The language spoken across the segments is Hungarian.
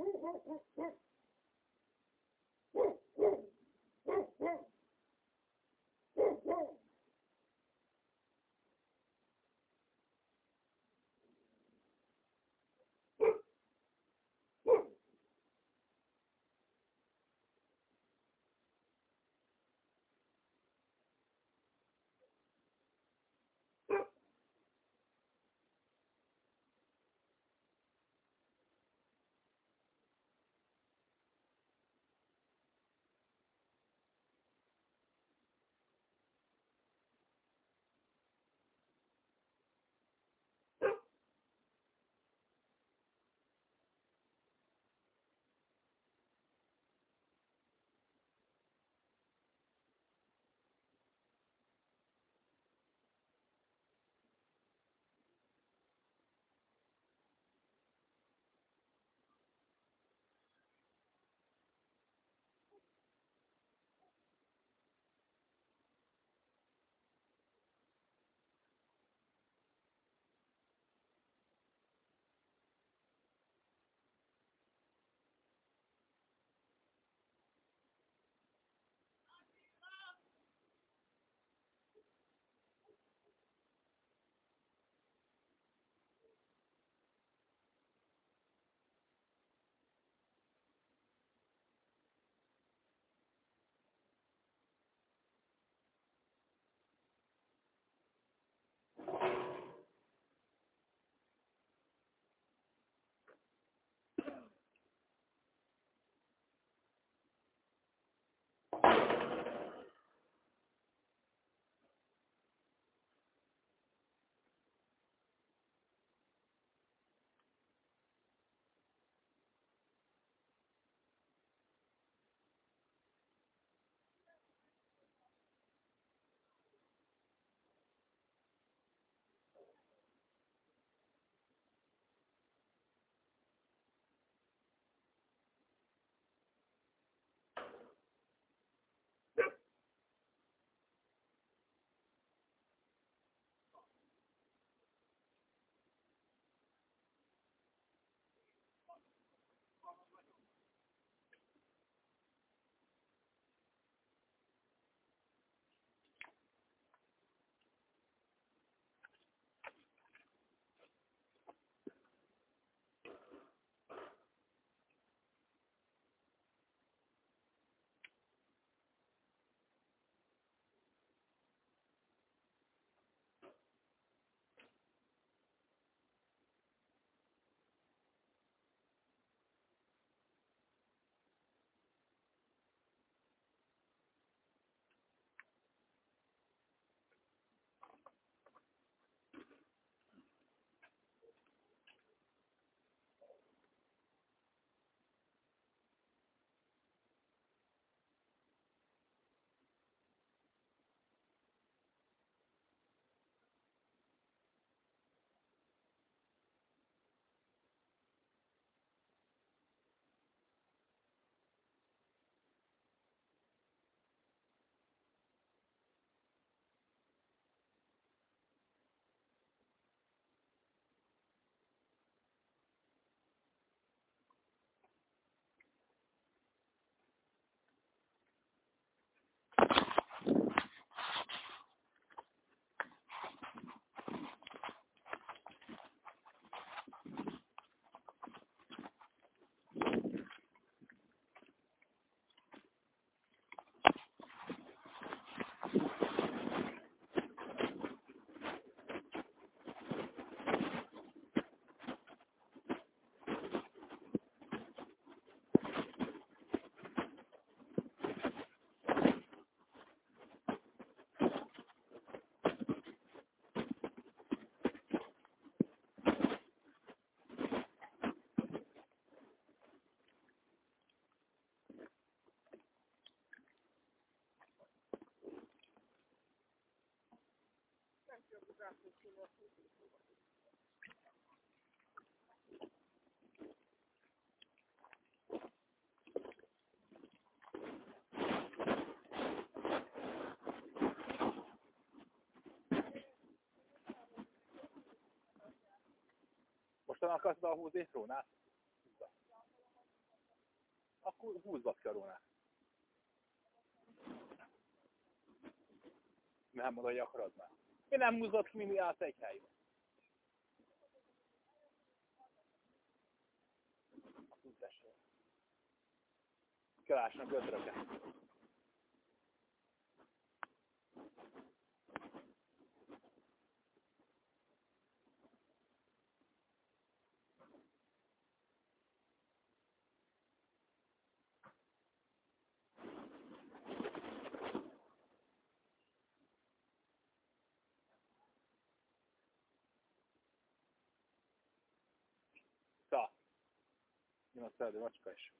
yeah, yeah, yeah. Mostan akarsz be a húzés rónát? Akkor húzd be a rónát. Nem mondod, hogy akarod már. Mi nem húzott ki, mi állt egy helyben. Kell ásnak gödröket. Nyilván szerdő macska is.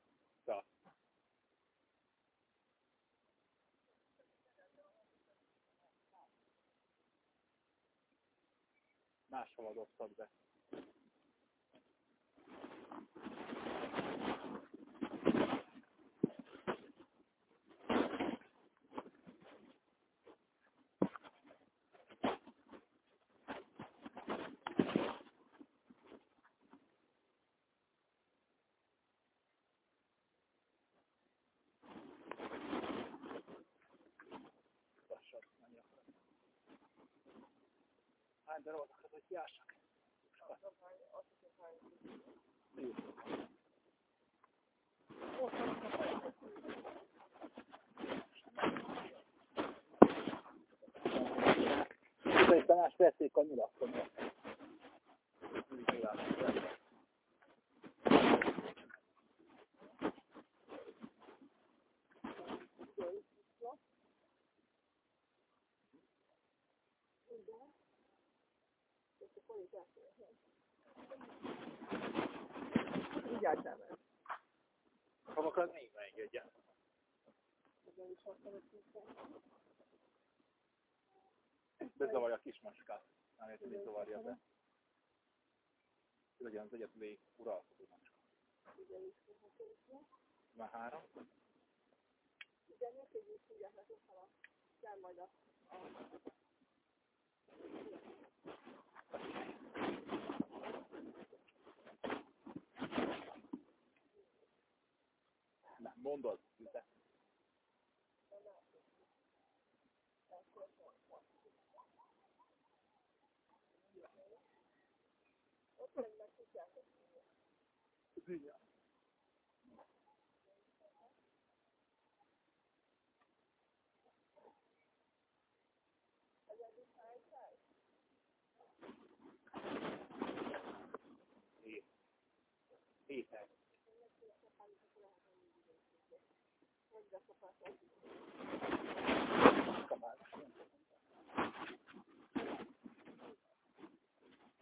Ja. Máshol adottak be. Hány darab akarod, hogy a nyilakkon. Vigyázzál meg. Havakat még megengedjen. Bezavarja a kis macskát. Nem értem, hogy zavarja be. Legyen az egyetlen uralkodó macska. Már három? Igen, hogy így tudják, hogy kell majd a... Nem, mondod, de. Vigyázz. Hét. Héten.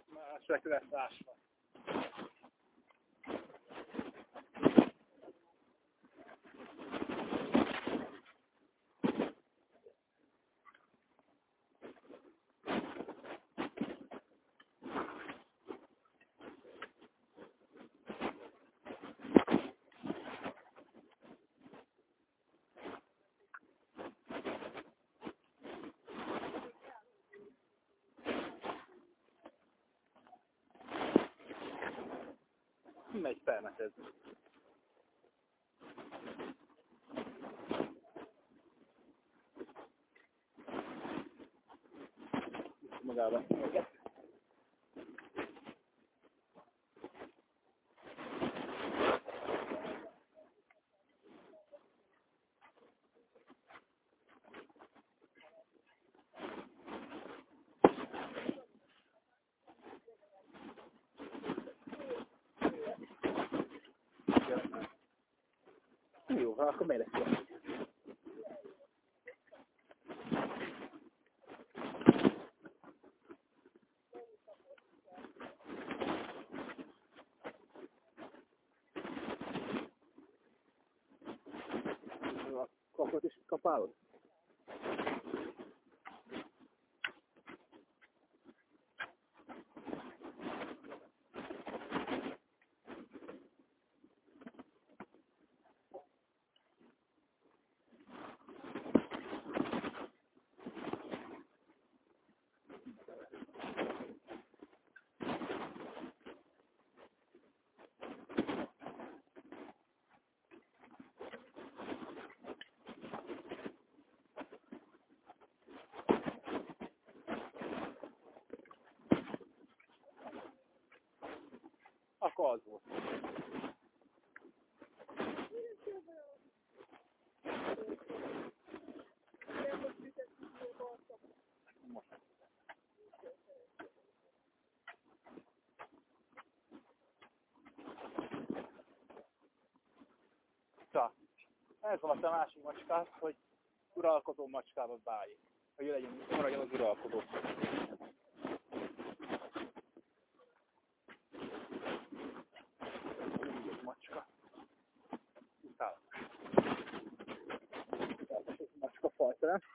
Mások lesz ásva. Megy felmeted. Magába. Jó, akkor miért lesz ilyen? A kapálod? macska volt a másik macskát, hogy uralkodó macskába váljék. Hogy ő legyen, maradjon az uralkodó. Macska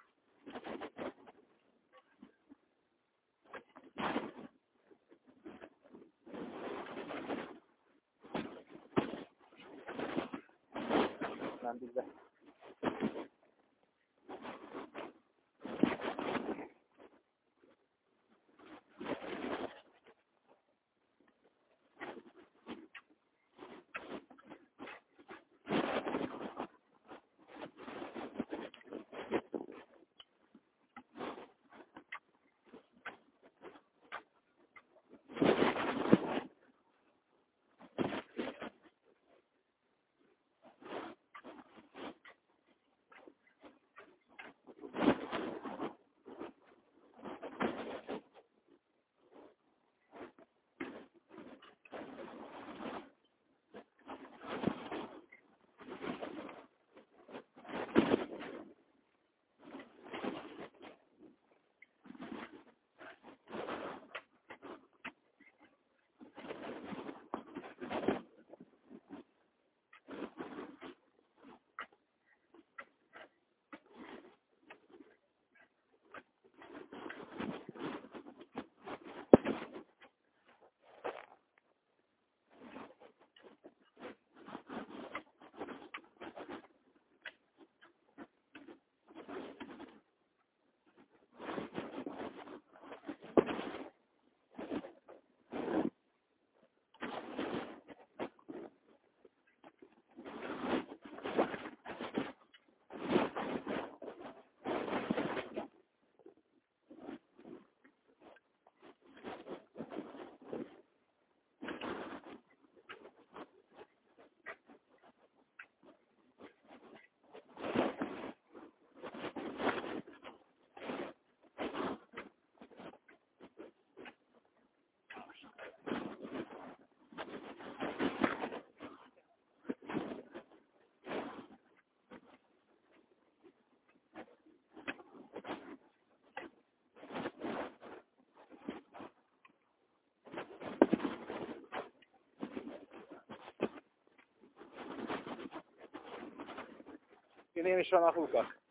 Én is vannak lukak.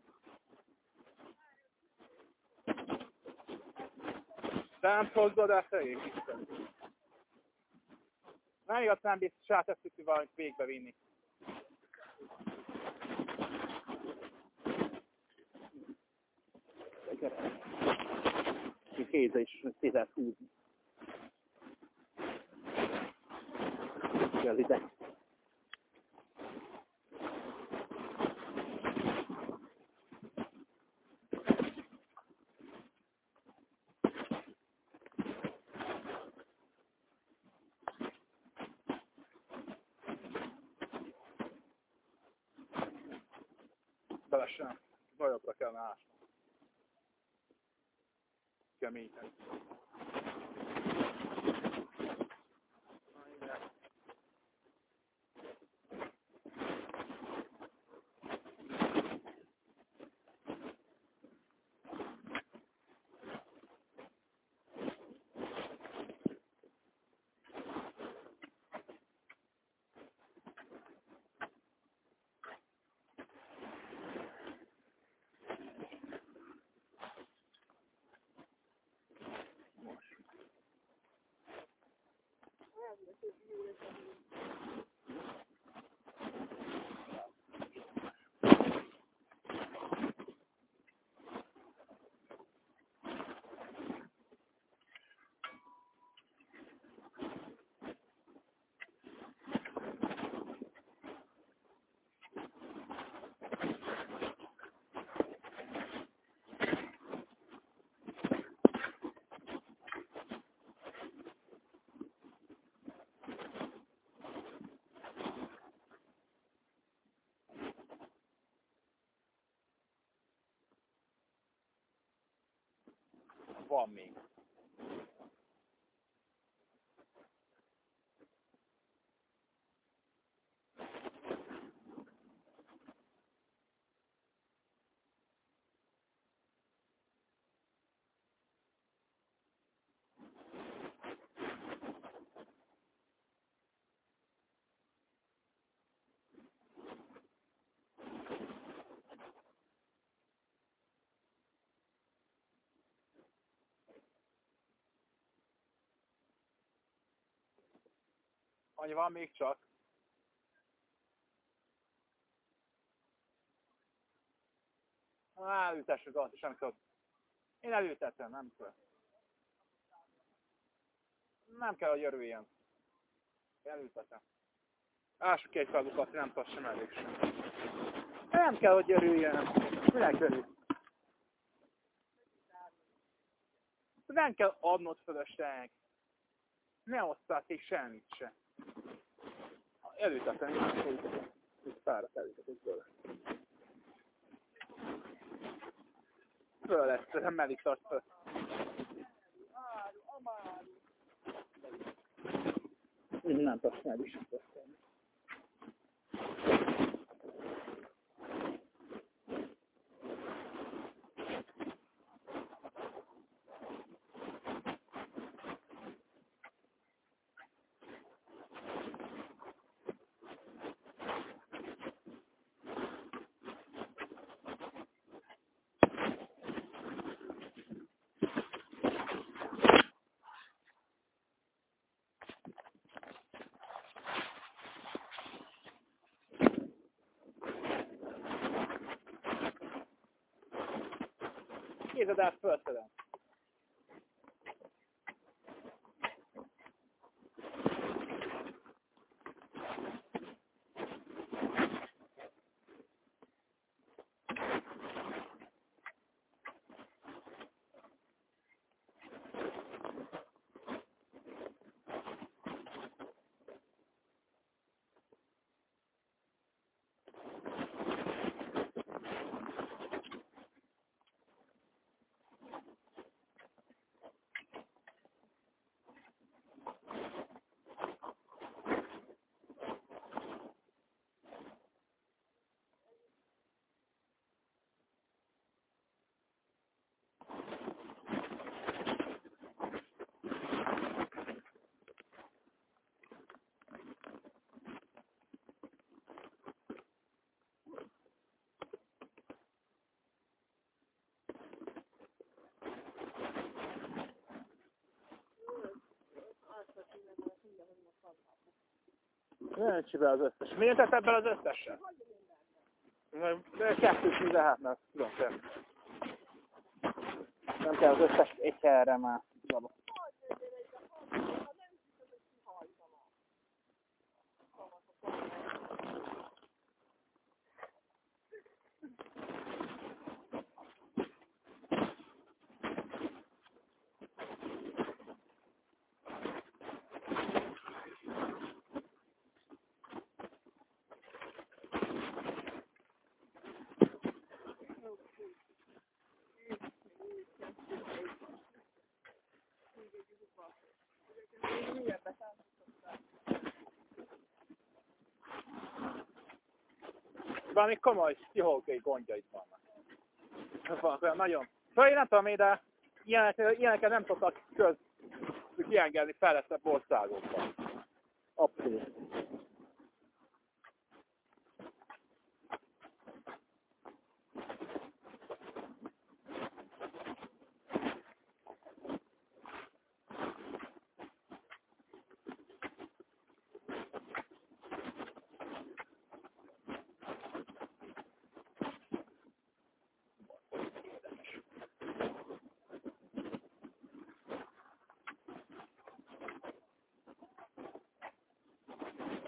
Hozzad el fején, Isten. Nem igazán biztos, átesszük, hogy valamit végbe vinni. Kéze is lehet húzni. Kell ide. mean, van még. Annyi van még csak. Á, elültessük azt is, amikor... Én elültettem, nem kell. Nem kell, hogy örüljön. Elültetem. Ássuk ki egy felukat, nem tudsz sem elég sem. Nem kell, hogy örüljön. Minek örül? Nem kell adnod fölösleg. Ne osszál ki semmit se. Elültetem, hogy itt párat elültetik bőle. Föl lesz, nem melik tart föl. Én nem tudsz meg is beszélni. Ne be az összes. Miért tett ebben az összesen? De kettő mert tudom te. Nem kell az összes egy helyre már. Valami komoly pszichológiai gondjaid vannak. Vannak olyan nagyon... Szóval én nem tudom én, de ilyenek, ilyeneket nem szoktak köz kiengedni fejlettebb országokban. Abszolút.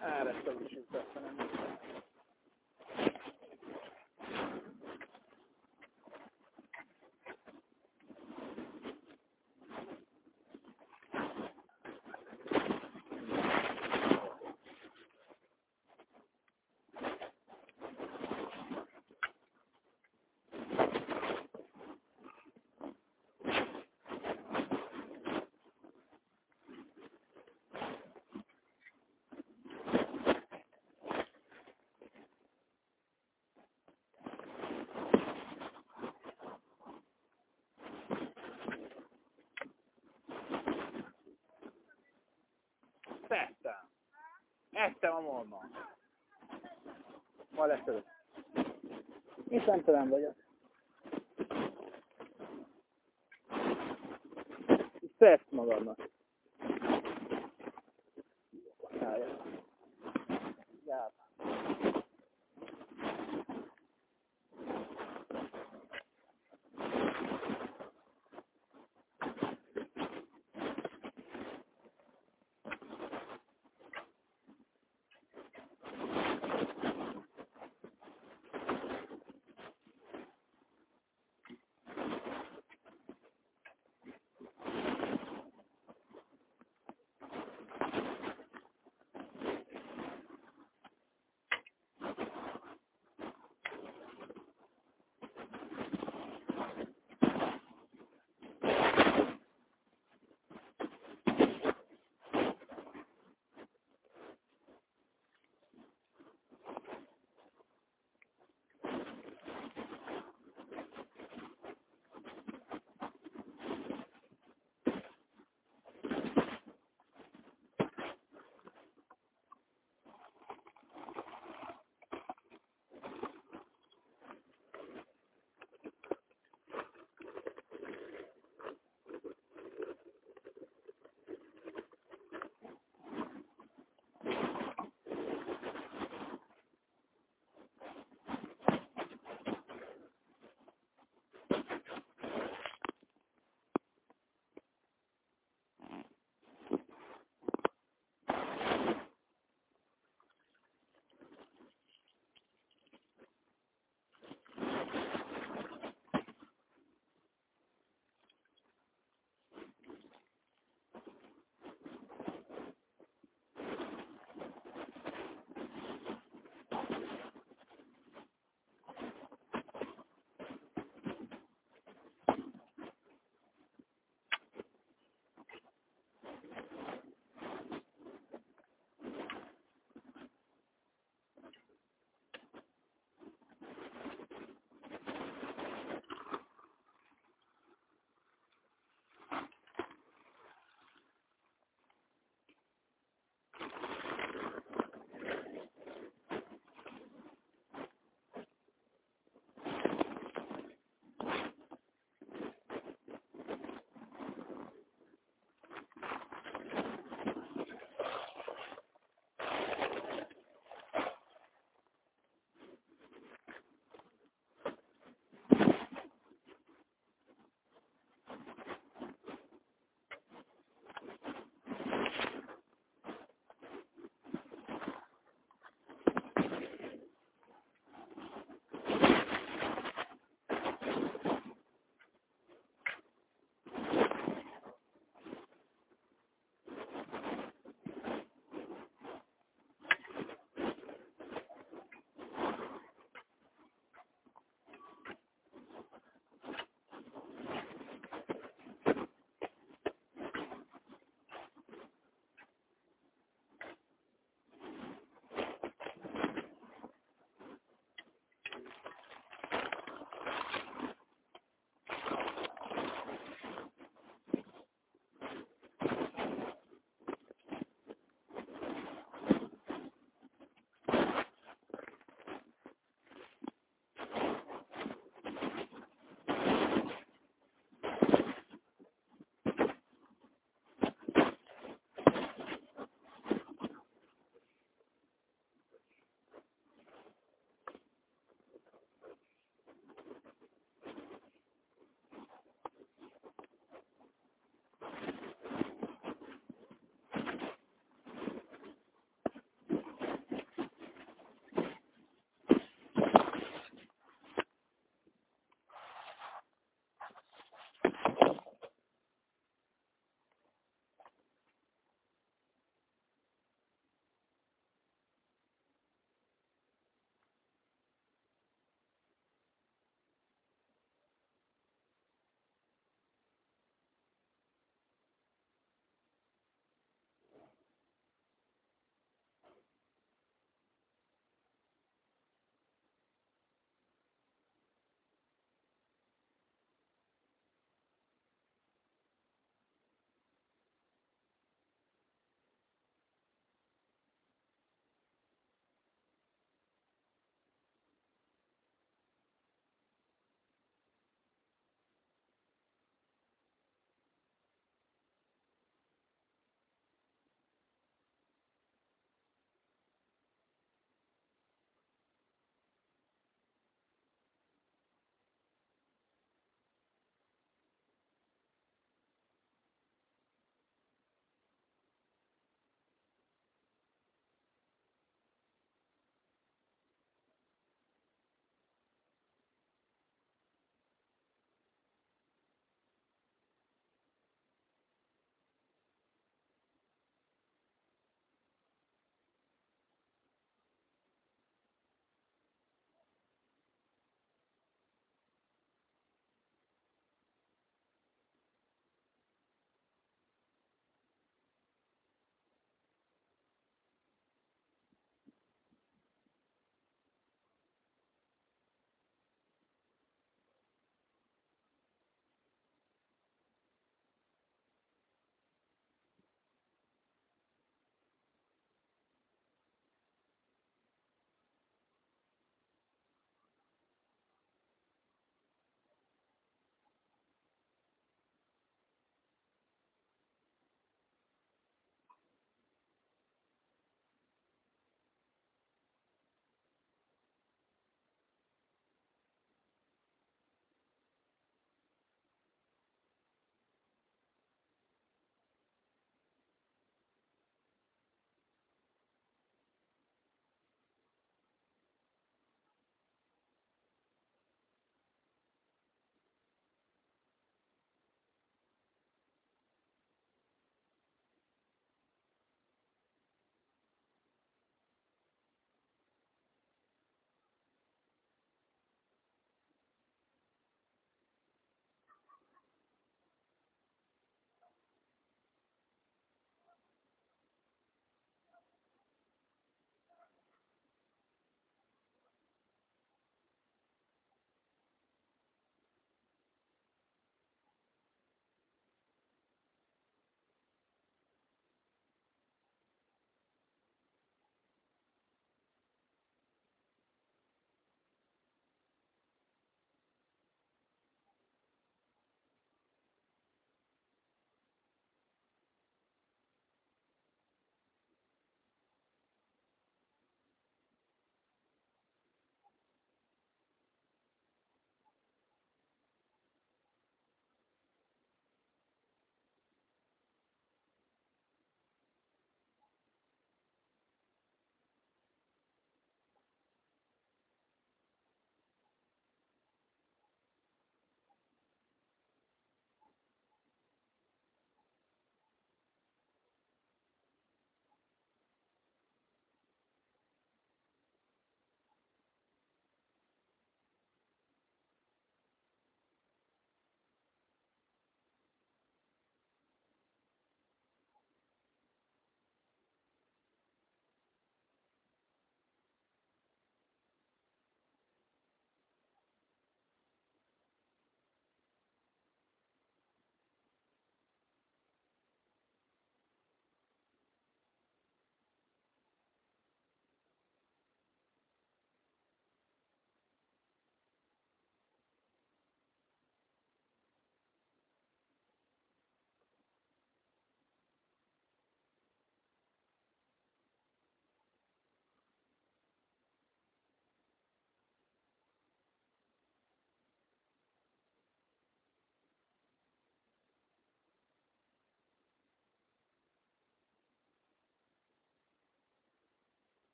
elresztem is, persze nem. Ettem a molma. Ma lesz előtt. Én szemtelen vagyok. Tesz magadnak.